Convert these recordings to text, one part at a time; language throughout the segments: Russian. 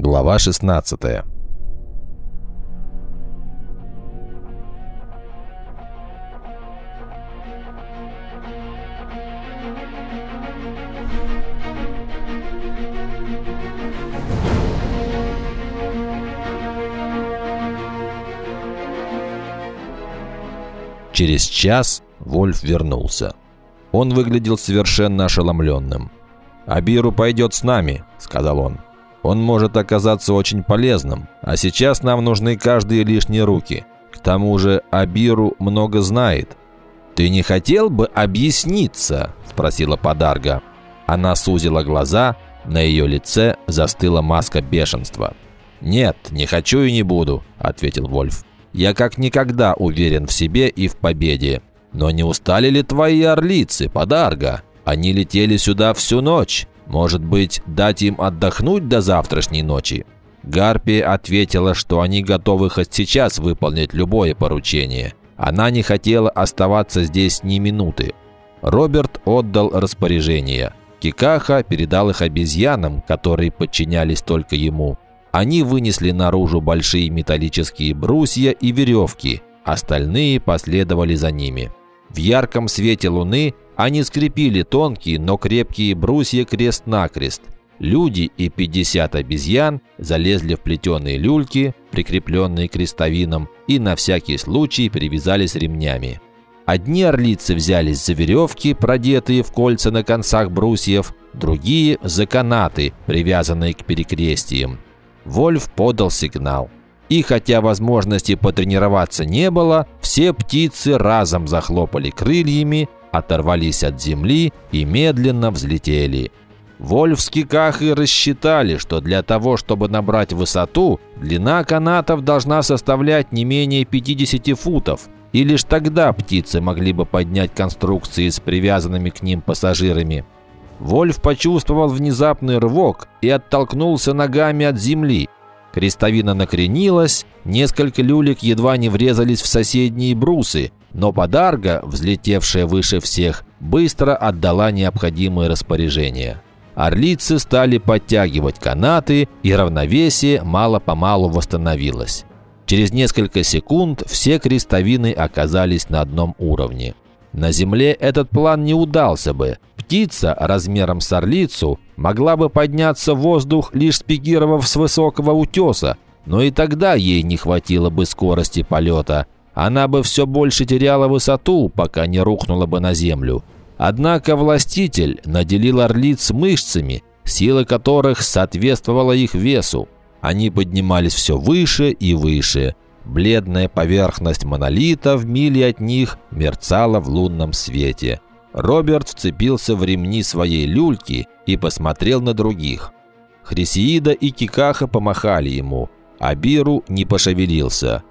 Глава 16 Через час Вольф вернулся. Он выглядел совершенно ошеломленным. «Абиру пойдет с нами», — сказал он. «Он может оказаться очень полезным, а сейчас нам нужны каждые лишние руки. К тому же Абиру много знает». «Ты не хотел бы объясниться?» – спросила Подарга. Она сузила глаза, на ее лице застыла маска бешенства. «Нет, не хочу и не буду», – ответил Вольф. Я как никогда уверен в себе и в победе. Но не устали ли твои орлицы, подарга? Они летели сюда всю ночь. Может быть, дать им отдохнуть до завтрашней ночи?» Гарпи ответила, что они готовы хоть сейчас выполнить любое поручение. Она не хотела оставаться здесь ни минуты. Роберт отдал распоряжение. Кикаха передал их обезьянам, которые подчинялись только ему. Они вынесли наружу большие металлические брусья и веревки, остальные последовали за ними. В ярком свете луны они скрепили тонкие, но крепкие брусья крест-накрест. Люди и 50 обезьян залезли в плетеные люльки, прикрепленные крестовином, и на всякий случай привязались ремнями. Одни орлицы взялись за веревки, продетые в кольца на концах брусьев, другие – за канаты, привязанные к перекрестиям. Вольф подал сигнал. И хотя возможности потренироваться не было, все птицы разом захлопали крыльями, оторвались от земли и медленно взлетели. Вольф с Кикахой рассчитали, что для того, чтобы набрать высоту, длина канатов должна составлять не менее 50 футов, и лишь тогда птицы могли бы поднять конструкции с привязанными к ним пассажирами. Вольф почувствовал внезапный рывок и оттолкнулся ногами от земли. Крестовина накренилась, несколько люлек едва не врезались в соседние брусы, но подарга, взлетевшая выше всех, быстро отдала необходимые распоряжения. Орлицы стали подтягивать канаты, и равновесие мало-помалу восстановилось. Через несколько секунд все крестовины оказались на одном уровне. На Земле этот план не удался бы. Птица размером с орлицу могла бы подняться в воздух, лишь спикировав с высокого утеса, но и тогда ей не хватило бы скорости полета. Она бы все больше теряла высоту, пока не рухнула бы на землю. Однако властитель наделил орлиц мышцами, сила которых соответствовала их весу. Они поднимались все выше и выше – Бледная поверхность монолита в миле от них мерцала в лунном свете. Роберт вцепился в ремни своей люльки и посмотрел на других. Хрисеида и Кикаха помахали ему, а Биру не пошевелился.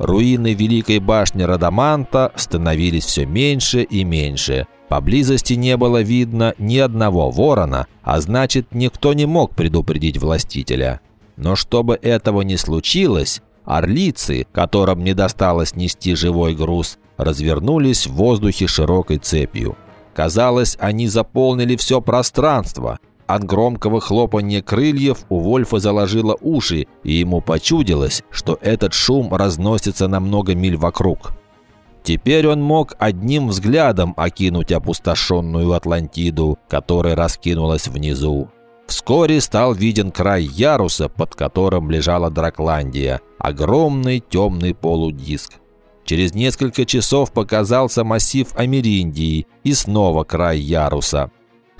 Руины Великой башни Радаманта становились все меньше и меньше. Поблизости не было видно ни одного ворона, а значит, никто не мог предупредить властителя. Но чтобы этого не случилось, Орлицы, которым не досталось нести живой груз, развернулись в воздухе широкой цепью. Казалось, они заполнили все пространство. От громкого хлопания крыльев у Вольфа заложило уши, и ему почудилось, что этот шум разносится на много миль вокруг. Теперь он мог одним взглядом окинуть опустошенную Атлантиду, которая раскинулась внизу. Вскоре стал виден край яруса, под которым лежала Дракландия, огромный темный полудиск. Через несколько часов показался массив Америндии и снова край яруса.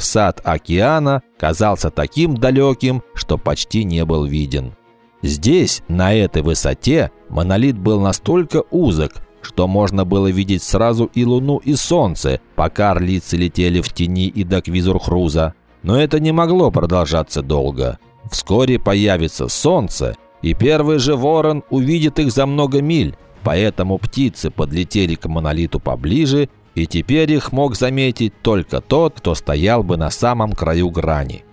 Сад океана казался таким далеким, что почти не был виден. Здесь, на этой высоте, монолит был настолько узок, что можно было видеть сразу и луну, и солнце, пока орлицы летели в тени и до Квизурхруза. Но это не могло продолжаться долго. Вскоре появится солнце, и первый же ворон увидит их за много миль, поэтому птицы подлетели к монолиту поближе, и теперь их мог заметить только тот, кто стоял бы на самом краю грани.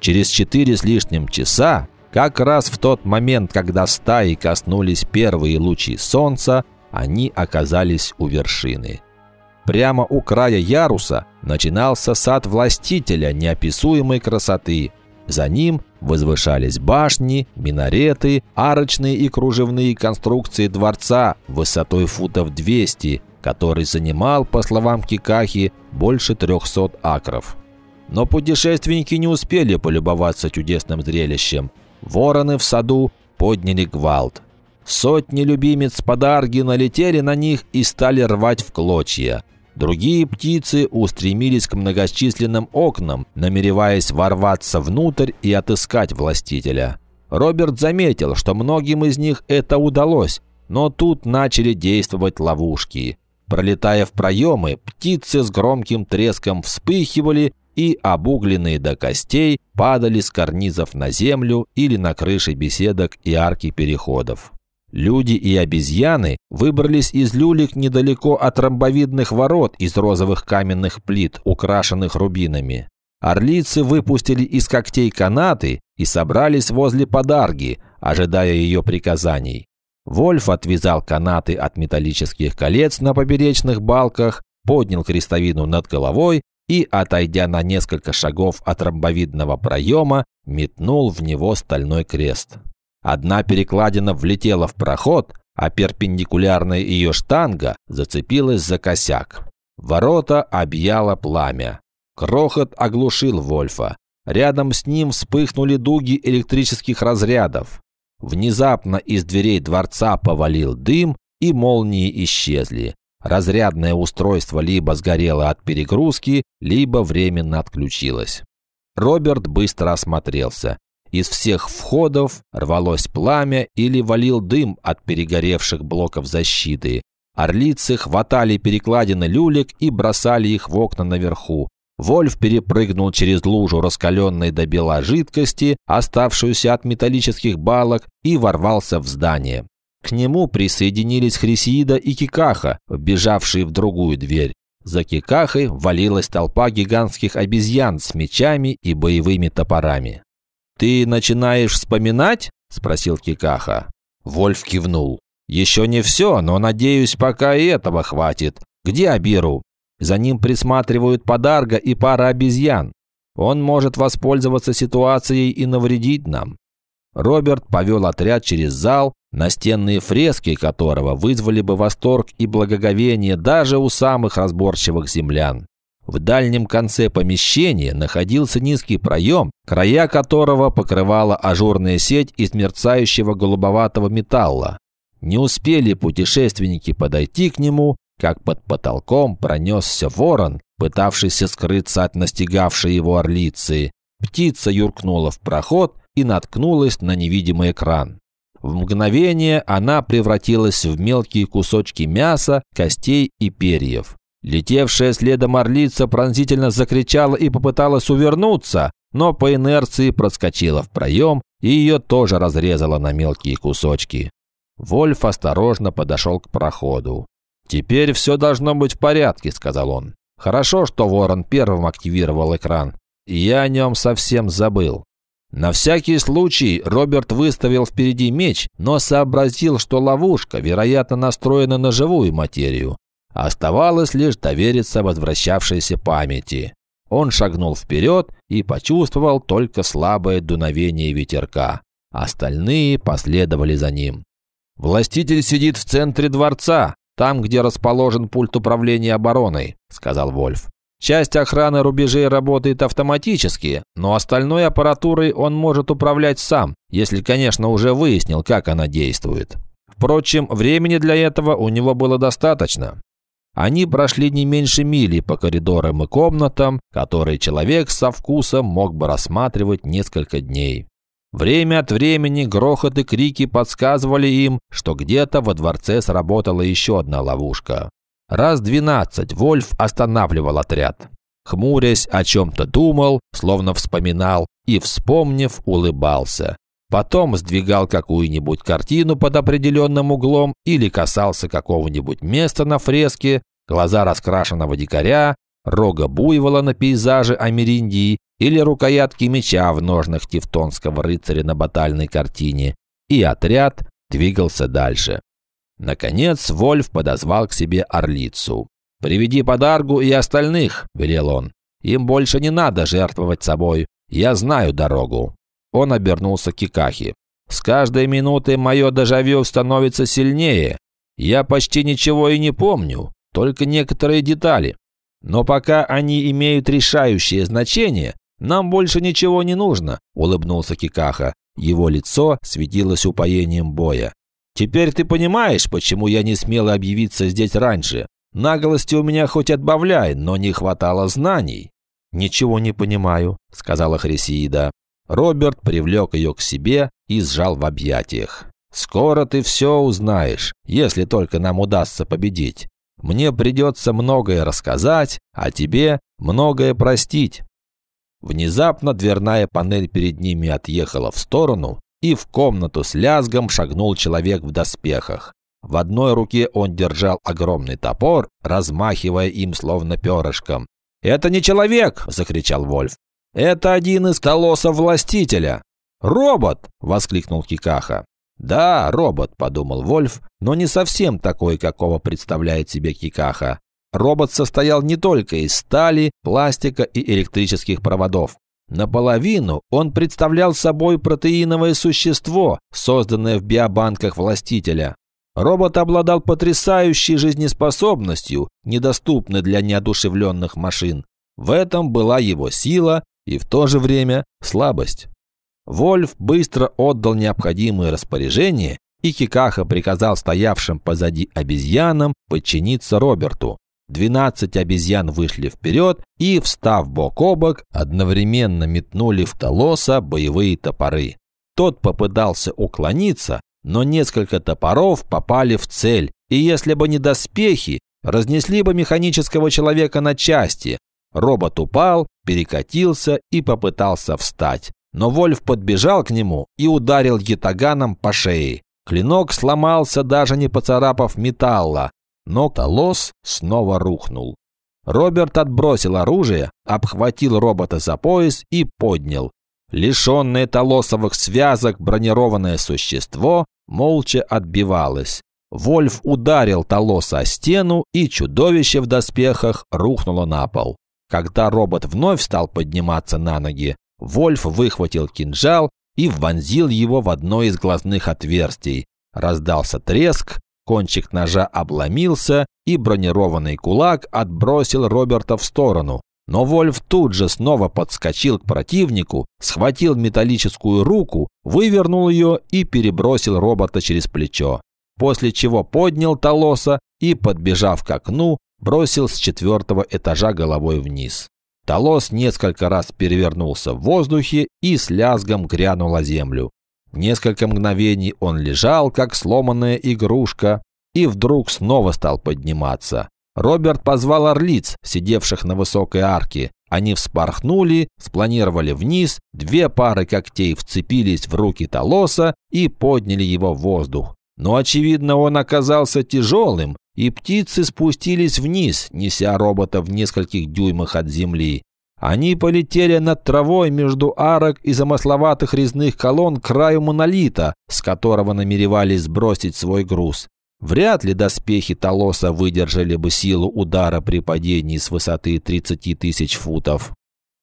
Через четыре с лишним часа, как раз в тот момент, когда стаи коснулись первые лучи солнца, они оказались у вершины. Прямо у края яруса начинался сад властителя неописуемой красоты. За ним возвышались башни, минареты, арочные и кружевные конструкции дворца высотой футов 200, который занимал, по словам Кикахи, больше 300 акров. Но путешественники не успели полюбоваться чудесным зрелищем. Вороны в саду подняли гвалт. Сотни любимец подарги налетели на них и стали рвать в клочья. Другие птицы устремились к многочисленным окнам, намереваясь ворваться внутрь и отыскать властителя. Роберт заметил, что многим из них это удалось, но тут начали действовать ловушки. Пролетая в проемы, птицы с громким треском вспыхивали и, обугленные до костей, падали с карнизов на землю или на крыши беседок и арки переходов. Люди и обезьяны выбрались из люлек недалеко от ромбовидных ворот из розовых каменных плит, украшенных рубинами. Орлицы выпустили из когтей канаты и собрались возле подарги, ожидая ее приказаний. Вольф отвязал канаты от металлических колец на поперечных балках, поднял крестовину над головой и, отойдя на несколько шагов от ромбовидного проема, метнул в него стальной крест. Одна перекладина влетела в проход, а перпендикулярная ее штанга зацепилась за косяк. Ворота объяло пламя. Крохот оглушил Вольфа. Рядом с ним вспыхнули дуги электрических разрядов. Внезапно из дверей дворца повалил дым, и молнии исчезли. Разрядное устройство либо сгорело от перегрузки, либо временно отключилось. Роберт быстро осмотрелся. Из всех входов рвалось пламя или валил дым от перегоревших блоков защиты. Орлицы хватали перекладины люлек и бросали их в окна наверху. Вольф перепрыгнул через лужу раскаленной до бела жидкости, оставшуюся от металлических балок, и ворвался в здание. К нему присоединились Хрисиида и Кикаха, вбежавшие в другую дверь. За Кикахой валилась толпа гигантских обезьян с мечами и боевыми топорами. «Ты начинаешь вспоминать?» – спросил Кикаха. Вольф кивнул. «Еще не все, но, надеюсь, пока и этого хватит. Где Абиру?» За ним присматривают подарга и пара обезьян. Он может воспользоваться ситуацией и навредить нам». Роберт повел отряд через зал, настенные фрески которого вызвали бы восторг и благоговение даже у самых разборчивых землян. В дальнем конце помещения находился низкий проем, края которого покрывала ажурная сеть из мерцающего голубоватого металла. Не успели путешественники подойти к нему, как под потолком пронесся ворон, пытавшийся скрыться от настигавшей его орлицы. Птица юркнула в проход и наткнулась на невидимый экран. В мгновение она превратилась в мелкие кусочки мяса, костей и перьев. Летевшая следом орлица пронзительно закричала и попыталась увернуться, но по инерции проскочила в проем и ее тоже разрезала на мелкие кусочки. Вольф осторожно подошел к проходу. «Теперь все должно быть в порядке», — сказал он. «Хорошо, что Ворон первым активировал экран. Я о нем совсем забыл». На всякий случай Роберт выставил впереди меч, но сообразил, что ловушка, вероятно, настроена на живую материю. Оставалось лишь довериться возвращавшейся памяти. Он шагнул вперед и почувствовал только слабое дуновение ветерка. Остальные последовали за ним. «Властитель сидит в центре дворца, там, где расположен пульт управления обороной», – сказал Вольф. «Часть охраны рубежей работает автоматически, но остальной аппаратурой он может управлять сам, если, конечно, уже выяснил, как она действует. Впрочем, времени для этого у него было достаточно. Они прошли не меньше мили по коридорам и комнатам, которые человек со вкусом мог бы рассматривать несколько дней. Время от времени грохот и крики подсказывали им, что где-то во дворце сработала еще одна ловушка. Раз двенадцать Вольф останавливал отряд. Хмурясь, о чем-то думал, словно вспоминал, и, вспомнив, улыбался. Потом сдвигал какую-нибудь картину под определенным углом или касался какого-нибудь места на фреске, глаза раскрашенного дикаря, рога буйвола на пейзаже Америндии или рукоятки меча в ножнах тевтонского рыцаря на батальной картине, и отряд двигался дальше. Наконец Вольф подозвал к себе орлицу. «Приведи подаргу и остальных», – велел он. «Им больше не надо жертвовать собой. Я знаю дорогу». Он обернулся к Кикахи. «С каждой минутой мое дежавю становится сильнее. Я почти ничего и не помню, только некоторые детали. Но пока они имеют решающее значение, нам больше ничего не нужно», – улыбнулся Кикаха. Его лицо светилось упоением боя. «Теперь ты понимаешь, почему я не смел объявиться здесь раньше? Наглости у меня хоть отбавляй, но не хватало знаний». «Ничего не понимаю», – сказала Хрисиида. Роберт привлек ее к себе и сжал в объятиях. «Скоро ты все узнаешь, если только нам удастся победить. Мне придется многое рассказать, а тебе многое простить». Внезапно дверная панель перед ними отъехала в сторону, и в комнату с лязгом шагнул человек в доспехах. В одной руке он держал огромный топор, размахивая им словно перышком. «Это не человек!» – закричал Вольф. «Это один из колоссов властителя!» «Робот!» – воскликнул Кикаха. «Да, робот», – подумал Вольф, но не совсем такой, какого представляет себе Кикаха. Робот состоял не только из стали, пластика и электрических проводов. Наполовину он представлял собой протеиновое существо, созданное в биобанках властителя. Робот обладал потрясающей жизнеспособностью, недоступной для неодушевленных машин. В этом была его сила и в то же время слабость. Вольф быстро отдал необходимые распоряжения, и Кикаха приказал стоявшим позади обезьянам подчиниться Роберту. Двенадцать обезьян вышли вперед и, встав бок о бок, одновременно метнули в Толоса боевые топоры. Тот попытался уклониться, но несколько топоров попали в цель, и если бы не доспехи, разнесли бы механического человека на части. Робот упал, перекатился и попытался встать. Но Вольф подбежал к нему и ударил ятаганом по шее. Клинок сломался, даже не поцарапав металла, но колосс снова рухнул. Роберт отбросил оружие, обхватил робота за пояс и поднял. Лишенное толосовых связок бронированное существо молча отбивалось. Вольф ударил Толоса о стену, и чудовище в доспехах рухнуло на пол. Когда робот вновь стал подниматься на ноги, Вольф выхватил кинжал и вонзил его в одно из глазных отверстий. Раздался треск, кончик ножа обломился, и бронированный кулак отбросил Роберта в сторону. Но Вольф тут же снова подскочил к противнику, схватил металлическую руку, вывернул ее и перебросил робота через плечо. После чего поднял Толоса и, подбежав к окну, бросил с четвертого этажа головой вниз. Толос несколько раз перевернулся в воздухе и с лязгом грянул о землю. Несколько мгновений он лежал, как сломанная игрушка, и вдруг снова стал подниматься. Роберт позвал орлиц, сидевших на высокой арке. Они вспорхнули, спланировали вниз, две пары когтей вцепились в руки Толоса и подняли его в воздух. Но, очевидно, он оказался тяжелым, и птицы спустились вниз, неся робота в нескольких дюймах от земли. Они полетели над травой между арок и замысловатых резных колонн к краю монолита, с которого намеревались сбросить свой груз. Вряд ли доспехи Толоса выдержали бы силу удара при падении с высоты 30 тысяч футов.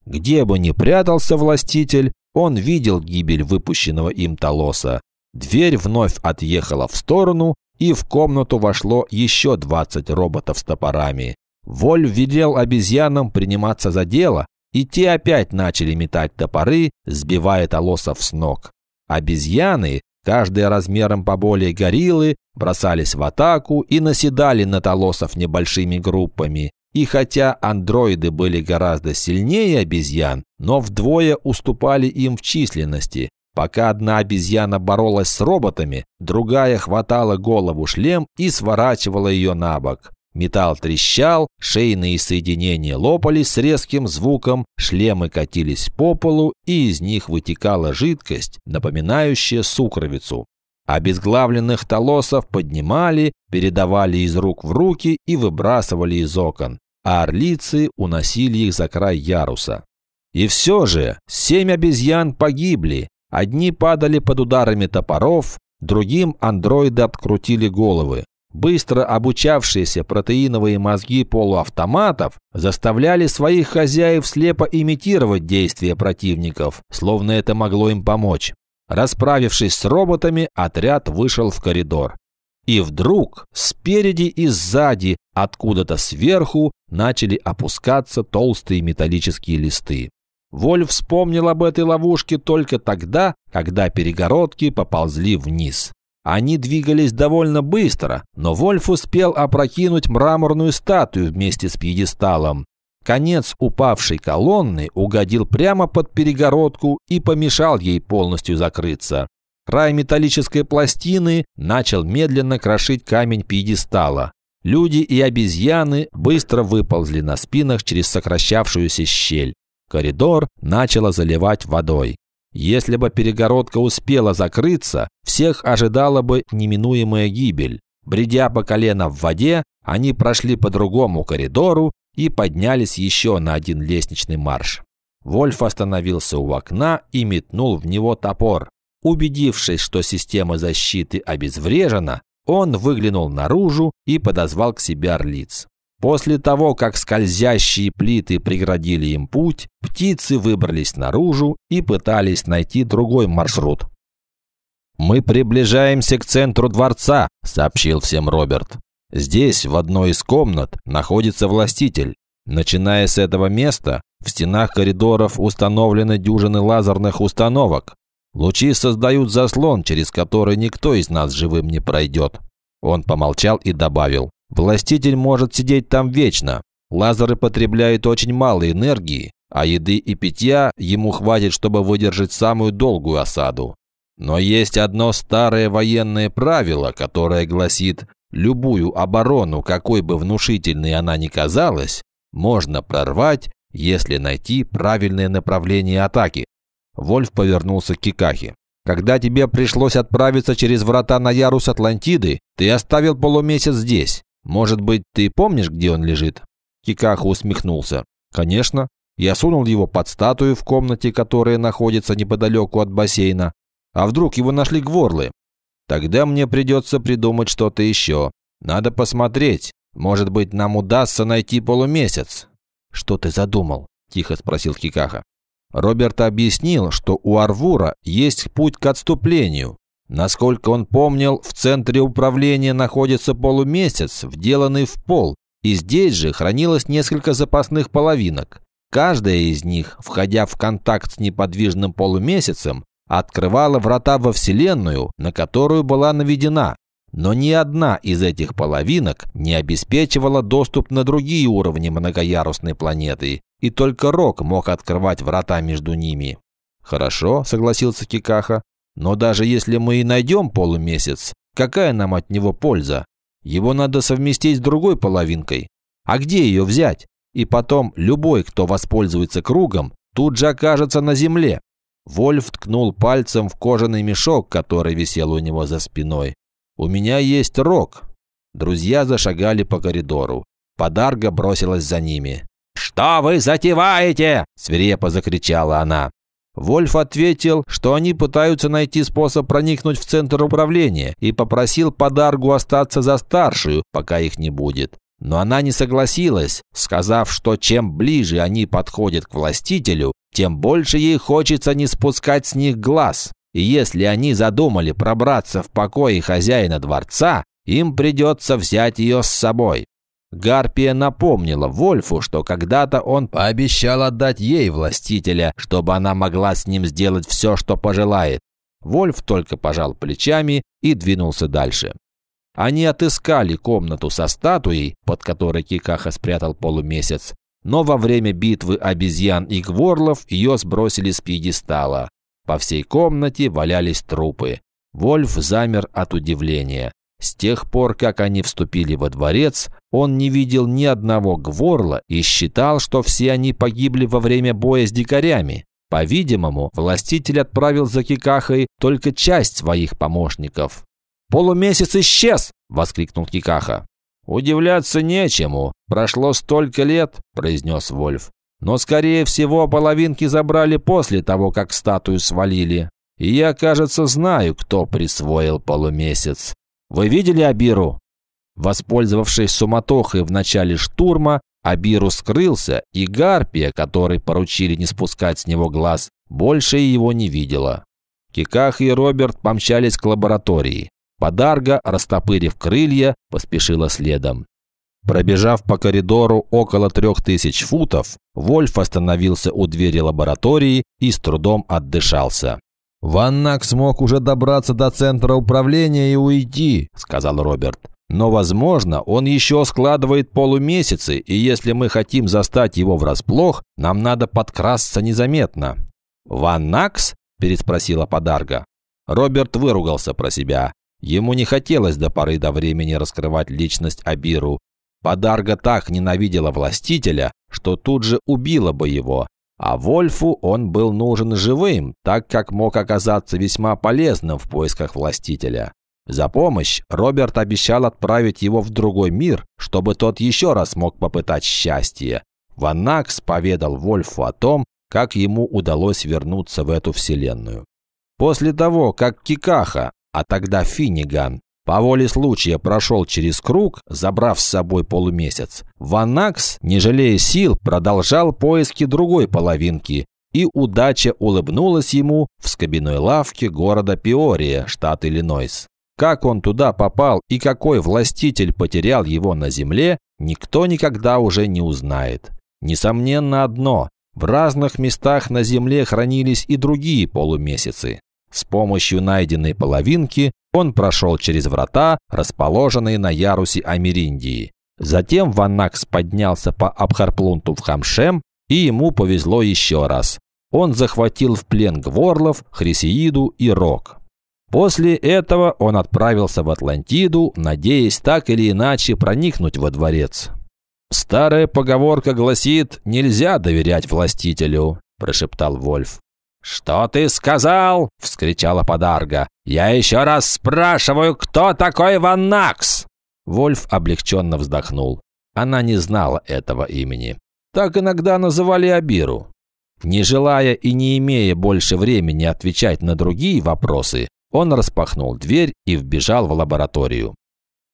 Где бы ни прятался властитель, он видел гибель выпущенного им Толоса. Дверь вновь отъехала в сторону, и в комнату вошло еще 20 роботов с топорами. Воль велел обезьянам приниматься за дело, и те опять начали метать топоры, сбивая толосов с ног. Обезьяны, каждая размером поболее гориллы, бросались в атаку и наседали на толосов небольшими группами. И хотя андроиды были гораздо сильнее обезьян, но вдвое уступали им в численности, Пока одна обезьяна боролась с роботами, другая хватала голову шлем и сворачивала ее на бок. Металл трещал, шейные соединения лопались с резким звуком, шлемы катились по полу, и из них вытекала жидкость, напоминающая сукровицу. Обезглавленных толосов поднимали, передавали из рук в руки и выбрасывали из окон, а орлицы уносили их за край яруса. И все же семь обезьян погибли, Одни падали под ударами топоров, другим андроиды открутили головы. Быстро обучавшиеся протеиновые мозги полуавтоматов заставляли своих хозяев слепо имитировать действия противников, словно это могло им помочь. Расправившись с роботами, отряд вышел в коридор. И вдруг спереди и сзади, откуда-то сверху, начали опускаться толстые металлические листы. Вольф вспомнил об этой ловушке только тогда, когда перегородки поползли вниз. Они двигались довольно быстро, но Вольф успел опрокинуть мраморную статую вместе с пьедесталом. Конец упавшей колонны угодил прямо под перегородку и помешал ей полностью закрыться. Край металлической пластины начал медленно крошить камень пьедестала. Люди и обезьяны быстро выползли на спинах через сокращавшуюся щель. Коридор начало заливать водой. Если бы перегородка успела закрыться, всех ожидала бы неминуемая гибель. Бредя по колено в воде, они прошли по другому коридору и поднялись еще на один лестничный марш. Вольф остановился у окна и метнул в него топор. Убедившись, что система защиты обезврежена, он выглянул наружу и подозвал к себе орлиц. После того, как скользящие плиты преградили им путь, птицы выбрались наружу и пытались найти другой маршрут. «Мы приближаемся к центру дворца», – сообщил всем Роберт. «Здесь, в одной из комнат, находится властитель. Начиная с этого места, в стенах коридоров установлены дюжины лазерных установок. Лучи создают заслон, через который никто из нас живым не пройдет». Он помолчал и добавил. Властитель может сидеть там вечно. Лазеры потребляют очень мало энергии, а еды и питья ему хватит, чтобы выдержать самую долгую осаду. Но есть одно старое военное правило, которое гласит, любую оборону, какой бы внушительной она ни казалась, можно прорвать, если найти правильное направление атаки. Вольф повернулся к Кикахе. Когда тебе пришлось отправиться через врата на ярус Атлантиды, ты оставил полумесяц здесь. Может быть, ты помнишь, где он лежит?» Кикаха усмехнулся. «Конечно. Я сунул его под статую в комнате, которая находится неподалеку от бассейна. А вдруг его нашли гворлы? Тогда мне придется придумать что-то еще. Надо посмотреть. Может быть, нам удастся найти полумесяц». «Что ты задумал?» – тихо спросил Кикаха. Роберт объяснил, что у Арвура есть путь к отступлению, Насколько он помнил, в центре управления находится полумесяц, вделанный в пол, и здесь же хранилось несколько запасных половинок. Каждая из них, входя в контакт с неподвижным полумесяцем, открывала врата во Вселенную, на которую была наведена. Но ни одна из этих половинок не обеспечивала доступ на другие уровни многоярусной планеты, и только Рок мог открывать врата между ними. «Хорошо», — согласился Кикаха, но даже если мы и найдем полумесяц, какая нам от него польза? Его надо совместить с другой половинкой. А где ее взять? И потом любой, кто воспользуется кругом, тут же окажется на земле. Вольф ткнул пальцем в кожаный мешок, который висел у него за спиной. «У меня есть рог». Друзья зашагали по коридору. Подарга бросилась за ними. «Что вы затеваете?» – свирепо закричала она. Вольф ответил, что они пытаются найти способ проникнуть в центр управления и попросил подаргу остаться за старшую, пока их не будет. Но она не согласилась, сказав, что чем ближе они подходят к властителю, тем больше ей хочется не спускать с них глаз. И если они задумали пробраться в покои хозяина дворца, им придется взять ее с собой. Гарпия напомнила Вольфу, что когда-то он пообещал отдать ей властителя, чтобы она могла с ним сделать все, что пожелает. Вольф только пожал плечами и двинулся дальше. Они отыскали комнату со статуей, под которой Кикаха спрятал полумесяц, но во время битвы обезьян и гворлов ее сбросили с пьедестала. По всей комнате валялись трупы. Вольф замер от удивления. С тех пор, как они вступили во дворец, он не видел ни одного гворла и считал, что все они погибли во время боя с дикарями. По-видимому, властитель отправил за Кикахой только часть своих помощников. «Полумесяц исчез!» – воскликнул Кикаха. «Удивляться нечему. Прошло столько лет», – произнес Вольф. «Но, скорее всего, половинки забрали после того, как статую свалили. И я, кажется, знаю, кто присвоил полумесяц. Вы видели Абиру?» Воспользовавшись суматохой в начале штурма, Абиру скрылся, и Гарпия, которой поручили не спускать с него глаз, больше его не видела. Киках и Роберт помчались к лаборатории. Подарга, растопырив крылья, поспешила следом. Пробежав по коридору около трех тысяч футов, Вольф остановился у двери лаборатории и с трудом отдышался. «Ваннак смог уже добраться до центра управления и уйти», – сказал Роберт. «Но, возможно, он еще складывает полумесяцы, и если мы хотим застать его врасплох, нам надо подкрасться незаметно». «Ваннакс?» – переспросила Подарга. Роберт выругался про себя. Ему не хотелось до поры до времени раскрывать личность Абиру. Подарга так ненавидела властителя, что тут же убила бы его. А Вольфу он был нужен живым, так как мог оказаться весьма полезным в поисках властителя. За помощь Роберт обещал отправить его в другой мир, чтобы тот еще раз мог попытать счастье. Ванакс поведал Вольфу о том, как ему удалось вернуться в эту вселенную. После того, как Кикаха, а тогда Финиган, по воле случая прошел через круг, забрав с собой полумесяц, Ванакс, не жалея сил, продолжал поиски другой половинки, и удача улыбнулась ему в скобяной лавке города Пиория, штат Иллинойс. Как он туда попал и какой властитель потерял его на земле, никто никогда уже не узнает. Несомненно одно – в разных местах на земле хранились и другие полумесяцы. С помощью найденной половинки он прошел через врата, расположенные на ярусе Америндии. Затем Ванакс поднялся по Абхарплунту в Хамшем, и ему повезло еще раз. Он захватил в плен Гворлов, Хрисеиду и Рок. После этого он отправился в Атлантиду, надеясь так или иначе проникнуть во дворец. «Старая поговорка гласит, нельзя доверять властителю», – прошептал Вольф. «Что ты сказал?» – вскричала Подарга. «Я еще раз спрашиваю, кто такой Ваннакс?» Вольф облегченно вздохнул. Она не знала этого имени. Так иногда называли Абиру. Не желая и не имея больше времени отвечать на другие вопросы, он распахнул дверь и вбежал в лабораторию.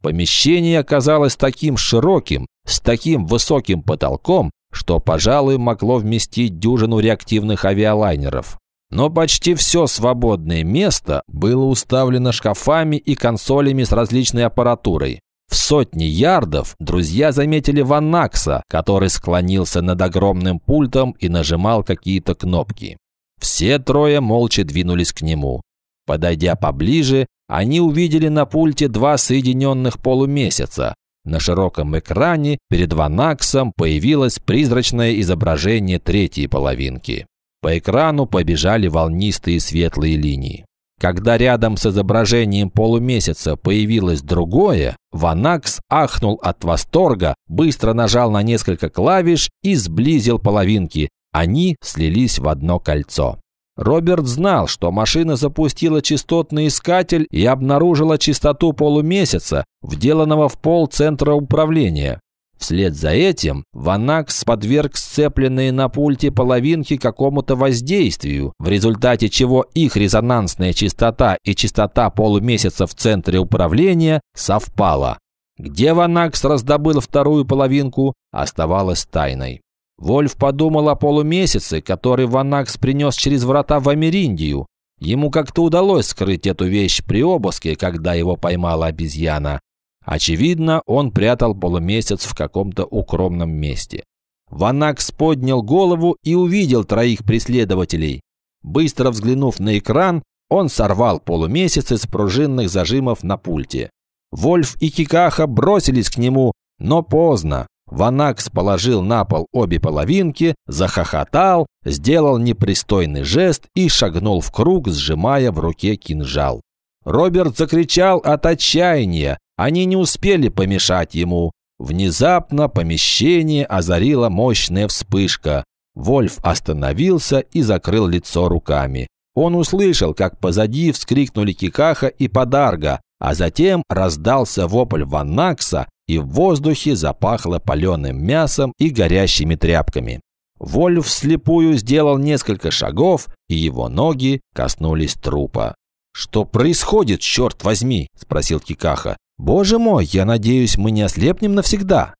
Помещение оказалось таким широким, с таким высоким потолком, что, пожалуй, могло вместить дюжину реактивных авиалайнеров. Но почти все свободное место было уставлено шкафами и консолями с различной аппаратурой. В сотни ярдов друзья заметили Ванакса, который склонился над огромным пультом и нажимал какие-то кнопки. Все трое молча двинулись к нему. Подойдя поближе, они увидели на пульте два соединенных полумесяца, на широком экране перед Ванаксом появилось призрачное изображение третьей половинки. По экрану побежали волнистые светлые линии. Когда рядом с изображением полумесяца появилось другое, Ванакс ахнул от восторга, быстро нажал на несколько клавиш и сблизил половинки. Они слились в одно кольцо. Роберт знал, что машина запустила частотный искатель и обнаружила частоту полумесяца, вделанного в пол центра управления. Вслед за этим Ванакс подверг сцепленные на пульте половинки какому-то воздействию, в результате чего их резонансная частота и частота полумесяца в центре управления совпала. Где Ванакс раздобыл вторую половинку, оставалось тайной. Вольф подумал о полумесяце, который Ванакс принес через врата в Америндию. Ему как-то удалось скрыть эту вещь при обыске, когда его поймала обезьяна. Очевидно, он прятал полумесяц в каком-то укромном месте. Ванакс поднял голову и увидел троих преследователей. Быстро взглянув на экран, он сорвал полумесяц из пружинных зажимов на пульте. Вольф и Кикаха бросились к нему, но поздно. Ванакс положил на пол обе половинки, захохотал, сделал непристойный жест и шагнул в круг, сжимая в руке кинжал. Роберт закричал от отчаяния. Они не успели помешать ему. Внезапно помещение озарила мощная вспышка. Вольф остановился и закрыл лицо руками. Он услышал, как позади вскрикнули Кикаха и Подарга, а затем раздался вопль Ваннакса, и в воздухе запахло паленым мясом и горящими тряпками. Вольф вслепую сделал несколько шагов, и его ноги коснулись трупа. «Что происходит, черт возьми?» – спросил Кикаха. Боже мой, я надеюсь, мы не ослепнем навсегда.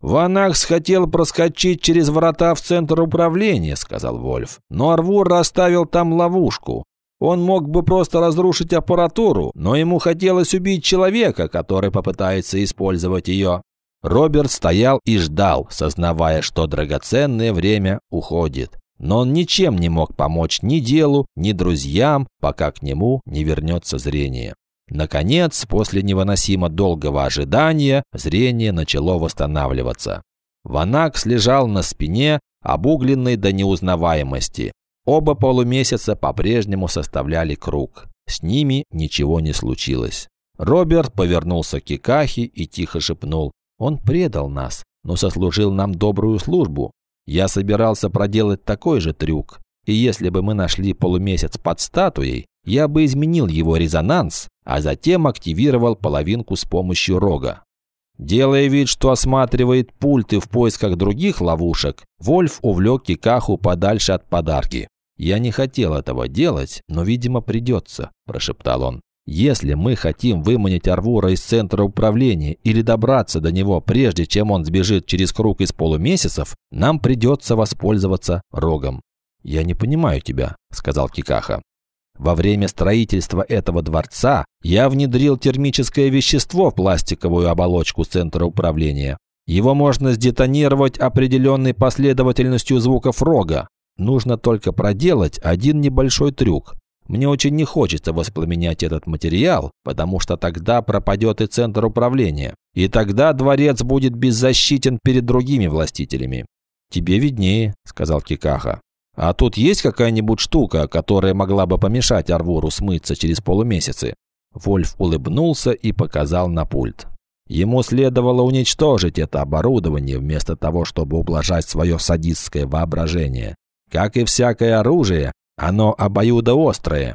«Ванакс хотел проскочить через врата в центр управления», — сказал Вольф. «Но Арвур расставил там ловушку. Он мог бы просто разрушить аппаратуру, но ему хотелось убить человека, который попытается использовать ее». Роберт стоял и ждал, сознавая, что драгоценное время уходит. Но он ничем не мог помочь ни делу, ни друзьям, пока к нему не вернется зрение. Наконец, после невыносимо долгого ожидания, зрение начало восстанавливаться. Ванакс лежал на спине, обугленный до неузнаваемости. Оба полумесяца по-прежнему составляли круг. С ними ничего не случилось. Роберт повернулся к Кикахи и тихо шепнул. «Он предал нас, но сослужил нам добрую службу. Я собирался проделать такой же трюк. И если бы мы нашли полумесяц под статуей, я бы изменил его резонанс, а затем активировал половинку с помощью рога. Делая вид, что осматривает пульты в поисках других ловушек, Вольф увлек Кикаху подальше от подарки. «Я не хотел этого делать, но, видимо, придется», – прошептал он. «Если мы хотим выманить Арвура из центра управления или добраться до него, прежде чем он сбежит через круг из полумесяцев, нам придется воспользоваться рогом». «Я не понимаю тебя», – сказал Кикаха. Во время строительства этого дворца я внедрил термическое вещество в пластиковую оболочку центра управления. Его можно сдетонировать определенной последовательностью звуков рога. Нужно только проделать один небольшой трюк. Мне очень не хочется воспламенять этот материал, потому что тогда пропадет и центр управления. И тогда дворец будет беззащитен перед другими властителями. «Тебе виднее», – сказал Кикаха. А тут есть какая-нибудь штука, которая могла бы помешать Арвору смыться через полумесяцы?» Вольф улыбнулся и показал на пульт. Ему следовало уничтожить это оборудование вместо того, чтобы ублажать свое садистское воображение. Как и всякое оружие, оно обоюдоострое.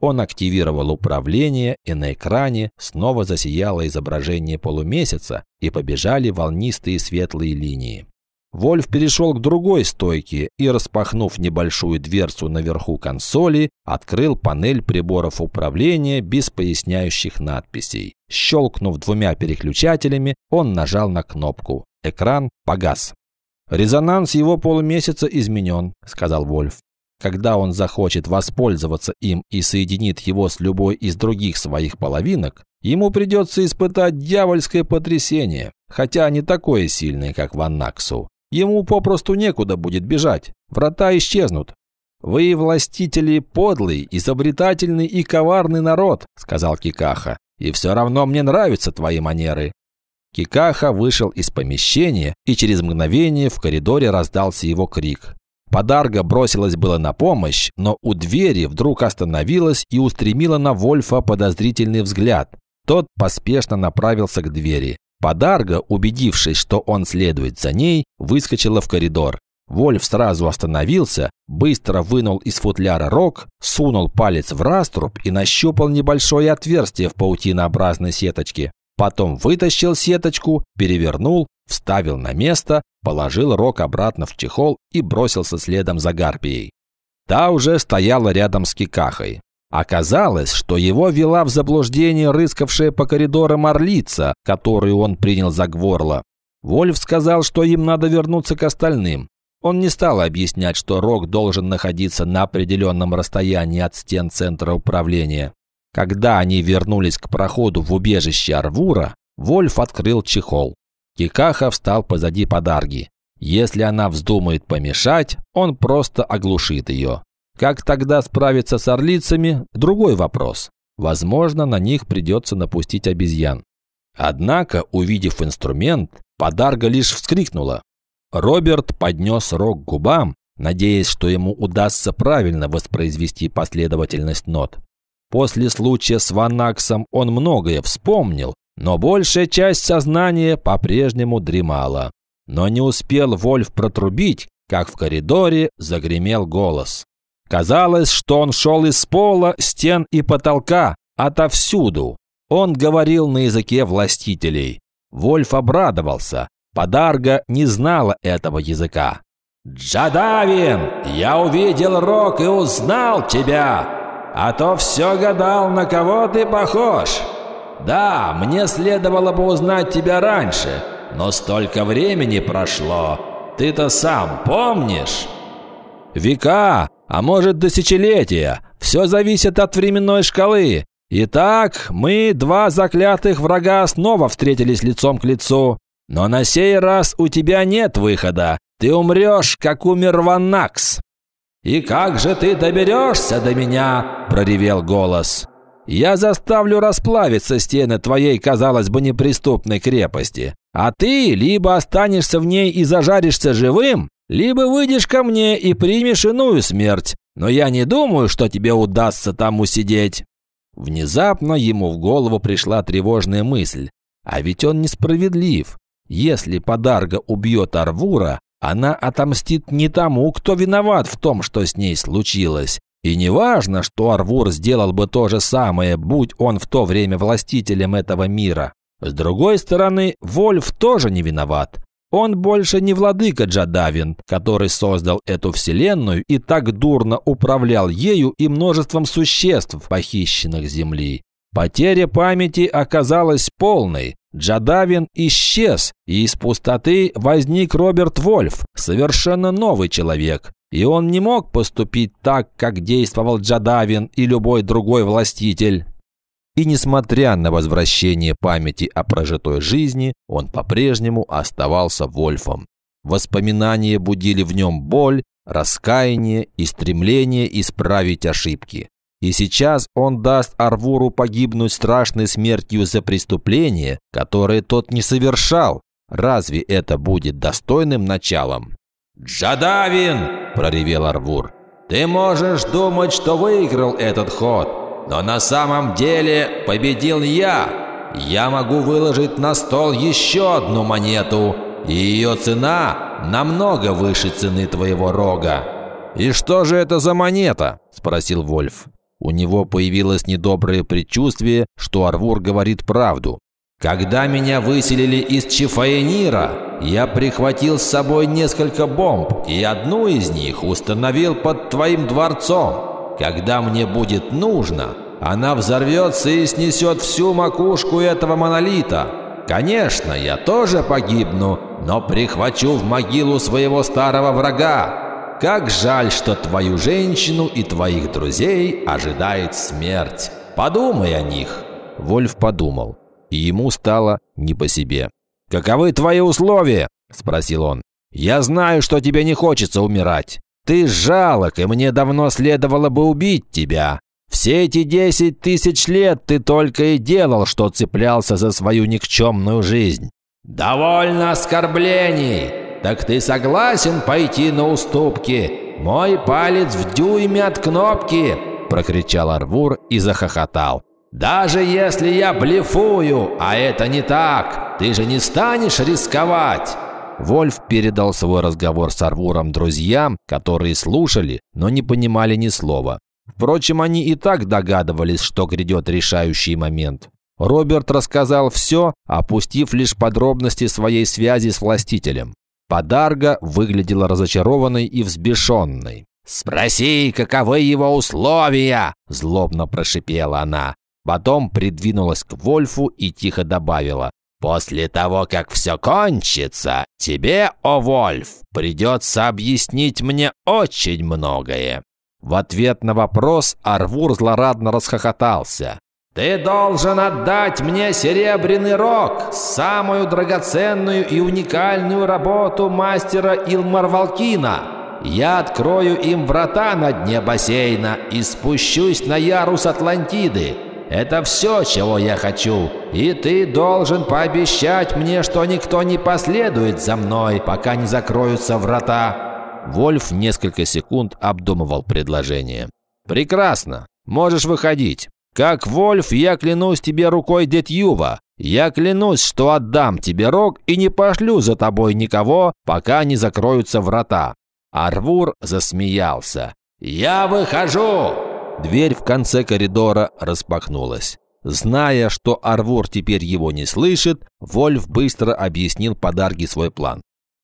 Он активировал управление, и на экране снова засияло изображение полумесяца, и побежали волнистые светлые линии. Вольф перешел к другой стойке и, распахнув небольшую дверцу наверху консоли, открыл панель приборов управления без поясняющих надписей. Щелкнув двумя переключателями, он нажал на кнопку. Экран погас. «Резонанс его полумесяца изменен», – сказал Вольф. Когда он захочет воспользоваться им и соединит его с любой из других своих половинок, ему придется испытать дьявольское потрясение, хотя не такое сильное, как в Аннаксу. Ему попросту некуда будет бежать. Врата исчезнут. «Вы, властители, подлый, изобретательный и коварный народ», – сказал Кикаха. «И все равно мне нравятся твои манеры». Кикаха вышел из помещения, и через мгновение в коридоре раздался его крик. Подарга бросилась было на помощь, но у двери вдруг остановилась и устремила на Вольфа подозрительный взгляд. Тот поспешно направился к двери. Подарга, убедившись, что он следует за ней, выскочила в коридор. Вольф сразу остановился, быстро вынул из футляра рог, сунул палец в раструб и нащупал небольшое отверстие в паутинообразной сеточке. Потом вытащил сеточку, перевернул, вставил на место, положил рог обратно в чехол и бросился следом за гарпией. Та уже стояла рядом с кикахой. Оказалось, что его вела в заблуждение рыскавшая по коридорам орлица, которую он принял за гворла. Вольф сказал, что им надо вернуться к остальным. Он не стал объяснять, что Рок должен находиться на определенном расстоянии от стен центра управления. Когда они вернулись к проходу в убежище Арвура, Вольф открыл чехол. Кикаха встал позади подарги. Если она вздумает помешать, он просто оглушит ее. Как тогда справиться с орлицами – другой вопрос. Возможно, на них придется напустить обезьян. Однако, увидев инструмент, подарга лишь вскрикнула. Роберт поднес рог к губам, надеясь, что ему удастся правильно воспроизвести последовательность нот. После случая с Ванаксом он многое вспомнил, но большая часть сознания по-прежнему дремала. Но не успел Вольф протрубить, как в коридоре загремел голос. Казалось, что он шел из пола, стен и потолка, отовсюду. Он говорил на языке властителей. Вольф обрадовался. Подарга не знала этого языка. «Джадавин, я увидел рог и узнал тебя, а то все гадал, на кого ты похож. Да, мне следовало бы узнать тебя раньше, но столько времени прошло. Ты-то сам помнишь?» «Века, а может тысячелетия. Все зависит от временной шкалы. Итак, мы, два заклятых врага, снова встретились лицом к лицу. Но на сей раз у тебя нет выхода. Ты умрешь, как умер Ваннакс». «И как же ты доберешься до меня?» – проревел голос. «Я заставлю расплавиться стены твоей, казалось бы, неприступной крепости. А ты либо останешься в ней и зажаришься живым, либо выйдешь ко мне и примешь иную смерть. Но я не думаю, что тебе удастся там усидеть». Внезапно ему в голову пришла тревожная мысль. А ведь он несправедлив. Если подарга убьет Арвура, она отомстит не тому, кто виноват в том, что с ней случилось. И не важно, что Арвур сделал бы то же самое, будь он в то время властителем этого мира. С другой стороны, Вольф тоже не виноват. Он больше не владыка Джадавин, который создал эту вселенную и так дурно управлял ею и множеством существ, похищенных Земли. Потеря памяти оказалась полной. Джадавин исчез, и из пустоты возник Роберт Вольф, совершенно новый человек. И он не мог поступить так, как действовал Джадавин и любой другой властитель. И несмотря на возвращение памяти о прожитой жизни, он по-прежнему оставался Вольфом. Воспоминания будили в нем боль, раскаяние и стремление исправить ошибки. И сейчас он даст Арвуру погибнуть страшной смертью за преступление, которое тот не совершал. Разве это будет достойным началом? «Джадавин!» – проревел Арвур. «Ты можешь думать, что выиграл этот ход, но на самом деле победил я. Я могу выложить на стол еще одну монету, и ее цена намного выше цены твоего рога». «И что же это за монета?» – спросил Вольф. У него появилось недоброе предчувствие, что Арвур говорит правду. «Когда меня выселили из Чифаенира, я прихватил с собой несколько бомб, и одну из них установил под твоим дворцом. Когда мне будет нужно, она взорвется и снесет всю макушку этого монолита. Конечно, я тоже погибну, но прихвачу в могилу своего старого врага. Как жаль, что твою женщину и твоих друзей ожидает смерть. Подумай о них». Вольф подумал, и ему стало не по себе. «Каковы твои условия?» – спросил он. «Я знаю, что тебе не хочется умирать. Ты жалок, и мне давно следовало бы убить тебя. Все эти десять тысяч лет ты только и делал, что цеплялся за свою никчемную жизнь. Довольно оскорблений. Так ты согласен пойти на уступки? Мой палец в дюйме от кнопки, прокричал Арвур и захохотал. Даже если я блефую, а это не так, ты же не станешь рисковать. Вольф передал свой разговор с Арвуром друзьям, которые слушали, но не понимали ни слова. Впрочем, они и так догадывались, что грядет решающий момент. Роберт рассказал все, опустив лишь подробности своей связи с властителем. Подарга выглядела разочарованной и взбешенной. «Спроси, каковы его условия!» – злобно прошипела она. Потом придвинулась к Вольфу и тихо добавила. После того, как все кончится, тебе, о Вольф, придется объяснить мне очень многое». В ответ на вопрос Арвур злорадно расхохотался. «Ты должен отдать мне серебряный рог, самую драгоценную и уникальную работу мастера Илмар Волкина. Я открою им врата на дне бассейна и спущусь на ярус Атлантиды. Это все, чего я хочу. И ты должен пообещать мне, что никто не последует за мной, пока не закроются врата». Вольф несколько секунд обдумывал предложение. «Прекрасно. Можешь выходить. Как Вольф, я клянусь тебе рукой Детьюва. Я клянусь, что отдам тебе рог и не пошлю за тобой никого, пока не закроются врата». Арвур засмеялся. «Я выхожу!» Дверь в конце коридора распахнулась. Зная, что Арвур теперь его не слышит, Вольф быстро объяснил подарки свой план.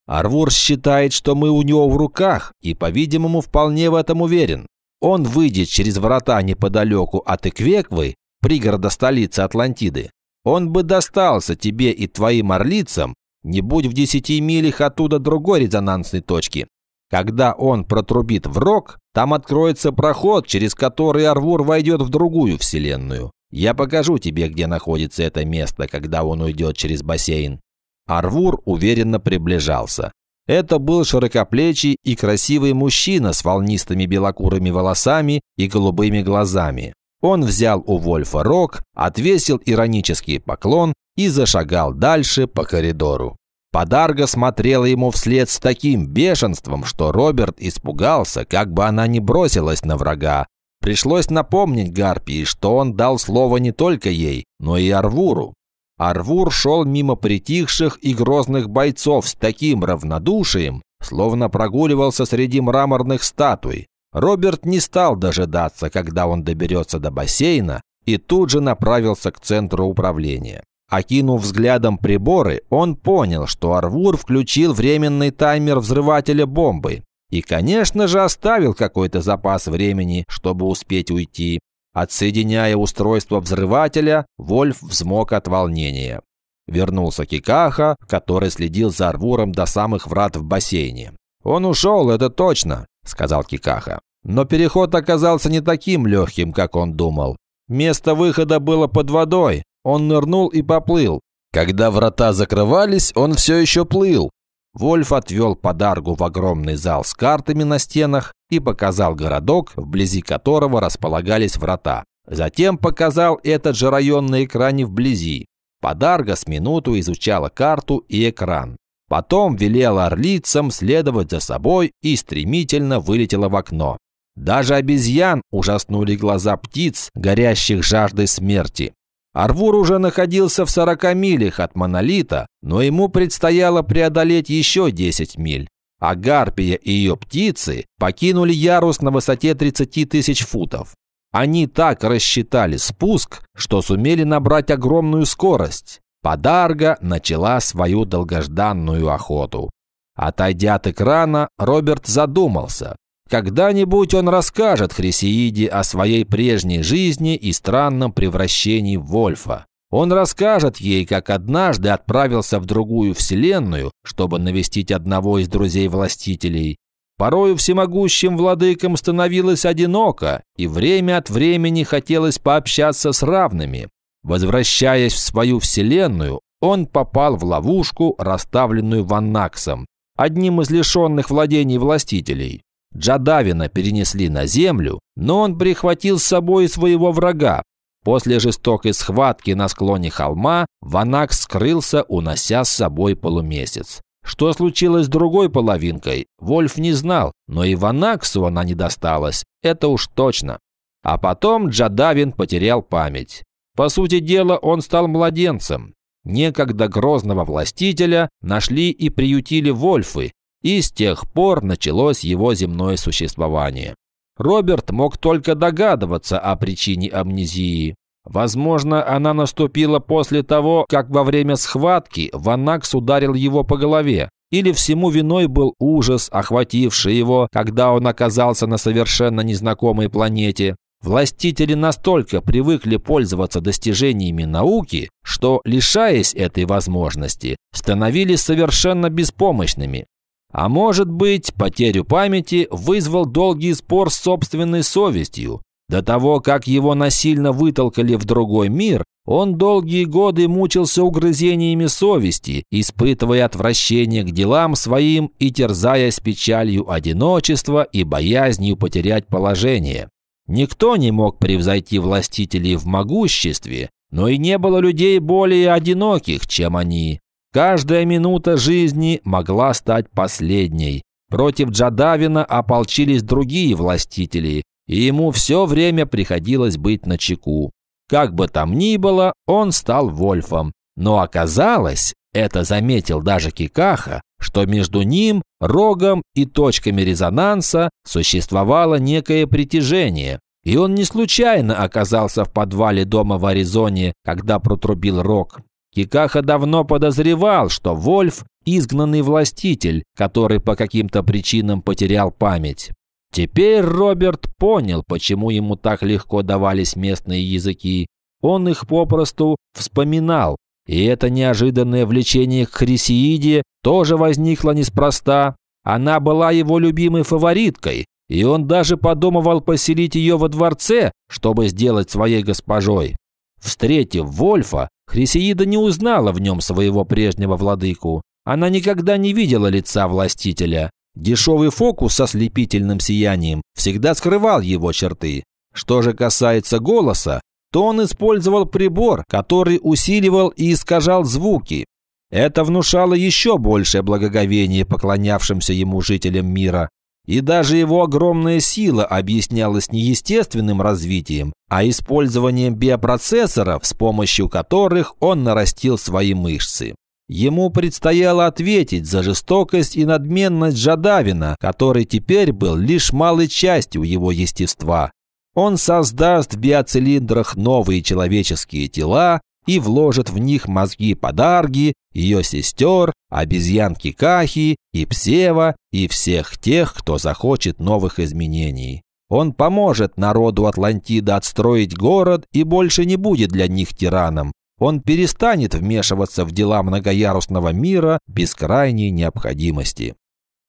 Арвур считает, что мы у него в руках, и, по-видимому, вполне в этом уверен. Он выйдет через врата неподалеку от Эквеквы, пригорода столицы Атлантиды. Он бы достался тебе и твоим орлицам, не будь в десяти милях оттуда другой резонансной точки. Когда он протрубит в рог, там откроется проход, через который Арвур войдет в другую вселенную. Я покажу тебе, где находится это место, когда он уйдет через бассейн». Арвур уверенно приближался. Это был широкоплечий и красивый мужчина с волнистыми белокурыми волосами и голубыми глазами. Он взял у Вольфа рог, отвесил иронический поклон и зашагал дальше по коридору. Подарга смотрела ему вслед с таким бешенством, что Роберт испугался, как бы она не бросилась на врага. Пришлось напомнить Гарпии, что он дал слово не только ей, но и Арвуру. Арвур шел мимо притихших и грозных бойцов с таким равнодушием, словно прогуливался среди мраморных статуй. Роберт не стал дожидаться, когда он доберется до бассейна, и тут же направился к центру управления. Окинув взглядом приборы, он понял, что Арвур включил временный таймер взрывателя бомбы. И, конечно же, оставил какой-то запас времени, чтобы успеть уйти. Отсоединяя устройство взрывателя, Вольф взмок от волнения. Вернулся Кикаха, который следил за Арвуром до самых врат в бассейне. «Он ушел, это точно», – сказал Кикаха. Но переход оказался не таким легким, как он думал. Место выхода было под водой, он нырнул и поплыл. Когда врата закрывались, он все еще плыл. Вольф отвел подаргу в огромный зал с картами на стенах и показал городок, вблизи которого располагались врата. Затем показал этот же район на экране вблизи. Подарга с минуту изучала карту и экран. Потом велела орлицам следовать за собой и стремительно вылетела в окно. Даже обезьян ужаснули глаза птиц, горящих жаждой смерти. Арвур уже находился в 40 милях от Монолита, но ему предстояло преодолеть еще 10 миль. А Гарпия и ее птицы покинули ярус на высоте 30 тысяч футов. Они так рассчитали спуск, что сумели набрать огромную скорость. Подарга начала свою долгожданную охоту. Отойдя от экрана, Роберт задумался, когда-нибудь он расскажет Хрисеиде о своей прежней жизни и странном превращении Вольфа. Он расскажет ей, как однажды отправился в другую вселенную, чтобы навестить одного из друзей-властителей. Порою всемогущим владыкам становилось одиноко, и время от времени хотелось пообщаться с равными. Возвращаясь в свою вселенную, он попал в ловушку, расставленную Ваннаксом, одним из лишенных владений властителей. Джадавина перенесли на землю, но он прихватил с собой своего врага. После жестокой схватки на склоне холма Ванак скрылся, унося с собой полумесяц. Что случилось с другой половинкой, Вольф не знал, но и Ванаксу она не досталась, это уж точно. А потом Джадавин потерял память. По сути дела, он стал младенцем. Некогда грозного властителя нашли и приютили Вольфы, и с тех пор началось его земное существование. Роберт мог только догадываться о причине амнезии. Возможно, она наступила после того, как во время схватки Ванакс ударил его по голове, или всему виной был ужас, охвативший его, когда он оказался на совершенно незнакомой планете. Властители настолько привыкли пользоваться достижениями науки, что, лишаясь этой возможности, становились совершенно беспомощными. А может быть, потерю памяти вызвал долгий спор с собственной совестью. До того, как его насильно вытолкали в другой мир, он долгие годы мучился угрызениями совести, испытывая отвращение к делам своим и терзаясь печалью одиночества и боязнью потерять положение. Никто не мог превзойти властителей в могуществе, но и не было людей более одиноких, чем они. Каждая минута жизни могла стать последней. Против Джадавина ополчились другие властители, и ему все время приходилось быть на чеку. Как бы там ни было, он стал Вольфом. Но оказалось, это заметил даже Кикаха, что между ним, рогом и точками резонанса существовало некое притяжение. И он не случайно оказался в подвале дома в Аризоне, когда протрубил рог. Кикаха давно подозревал, что Вольф – изгнанный властитель, который по каким-то причинам потерял память. Теперь Роберт понял, почему ему так легко давались местные языки. Он их попросту вспоминал. И это неожиданное влечение к Хрисеиде тоже возникло неспроста. Она была его любимой фавориткой, и он даже подумывал поселить ее во дворце, чтобы сделать своей госпожой. Встретив Вольфа, Хрисеида не узнала в нем своего прежнего владыку. Она никогда не видела лица властителя. Дешевый фокус со слепительным сиянием всегда скрывал его черты. Что же касается голоса, то он использовал прибор, который усиливал и искажал звуки. Это внушало еще большее благоговение поклонявшимся ему жителям мира. И даже его огромная сила объяснялась не естественным развитием, а использованием биопроцессоров, с помощью которых он нарастил свои мышцы. Ему предстояло ответить за жестокость и надменность Жадавина, который теперь был лишь малой частью его естества. Он создаст в биоцилиндрах новые человеческие тела и вложит в них мозги подарги, ее сестер, обезьянки Кахи и Псева и всех тех, кто захочет новых изменений. Он поможет народу Атлантида отстроить город и больше не будет для них тираном, он перестанет вмешиваться в дела многоярусного мира без крайней необходимости.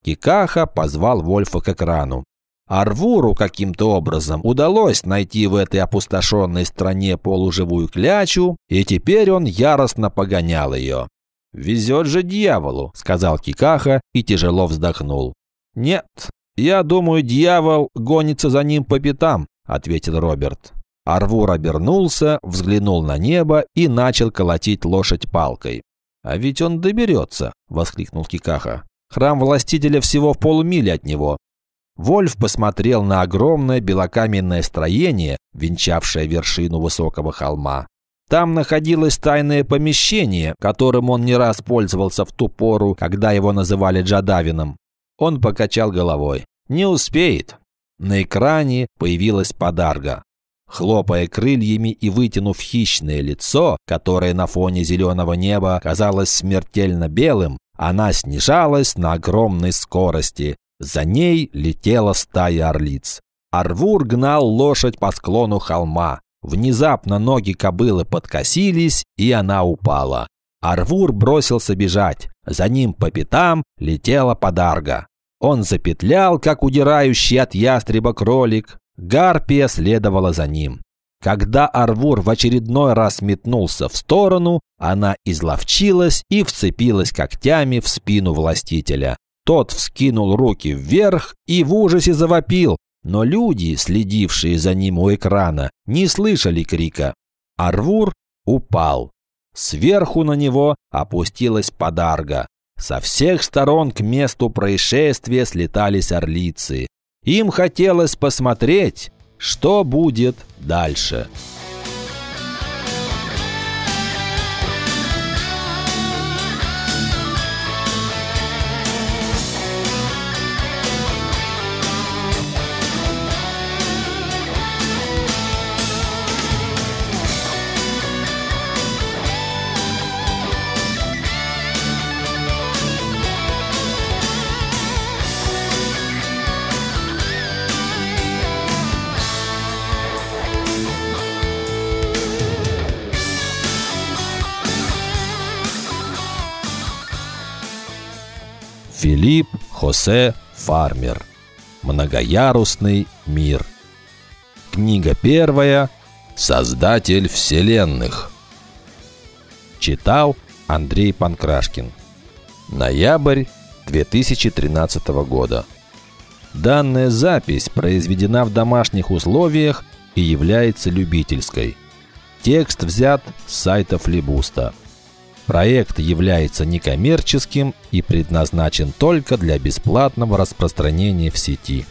Кикаха позвал Вольфа к экрану. Арвуру каким-то образом удалось найти в этой опустошенной стране полуживую клячу, и теперь он яростно погонял ее. «Везет же дьяволу», — сказал Кикаха и тяжело вздохнул. «Нет, я думаю, дьявол гонится за ним по пятам», — ответил Роберт. Арвур обернулся, взглянул на небо и начал колотить лошадь палкой. «А ведь он доберется!» – воскликнул Кикаха. «Храм властителя всего в полумиле от него». Вольф посмотрел на огромное белокаменное строение, венчавшее вершину высокого холма. Там находилось тайное помещение, которым он не раз пользовался в ту пору, когда его называли Джадавином. Он покачал головой. «Не успеет». На экране появилась подарга. Хлопая крыльями и вытянув хищное лицо, которое на фоне зеленого неба казалось смертельно белым, она снижалась на огромной скорости. За ней летела стая орлиц. Арвур гнал лошадь по склону холма. Внезапно ноги кобылы подкосились, и она упала. Арвур бросился бежать. За ним по пятам летела подарга. Он запетлял, как удирающий от ястреба кролик, Гарпия следовала за ним. Когда Арвур в очередной раз метнулся в сторону, она изловчилась и вцепилась когтями в спину властителя. Тот вскинул руки вверх и в ужасе завопил, но люди, следившие за ним у экрана, не слышали крика. Арвур упал. Сверху на него опустилась подарга. Со всех сторон к месту происшествия слетались орлицы. Им хотелось посмотреть, что будет дальше. Филипп Хосе Фармер. Многоярусный мир. Книга первая. Создатель вселенных. Читал Андрей Панкрашкин. Ноябрь 2013 года. Данная запись произведена в домашних условиях и является любительской. Текст взят с сайта Флибуста. Проект является некоммерческим и предназначен только для бесплатного распространения в сети.